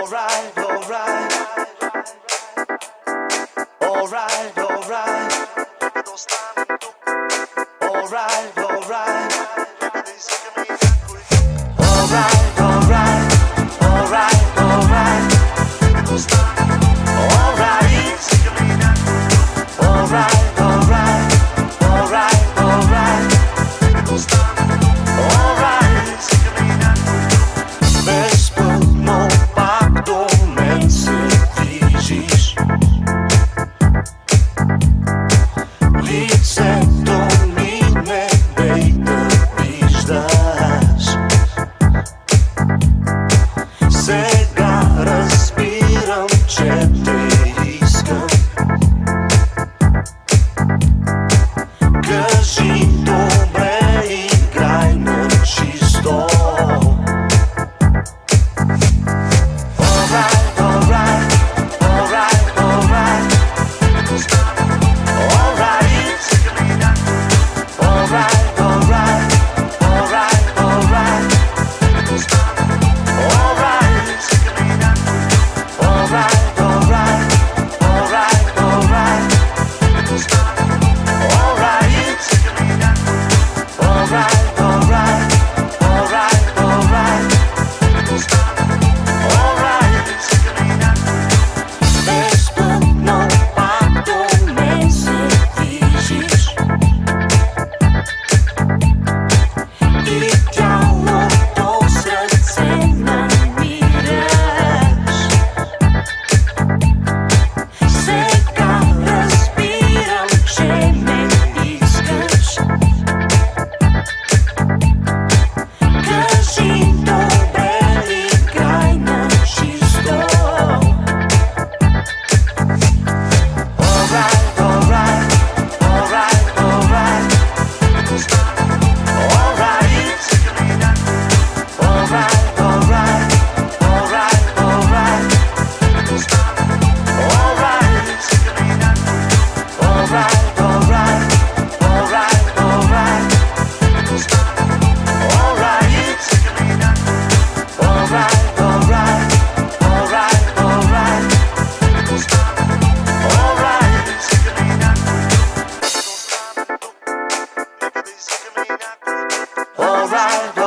Alright, alright. Alright, alright. Alright. mind.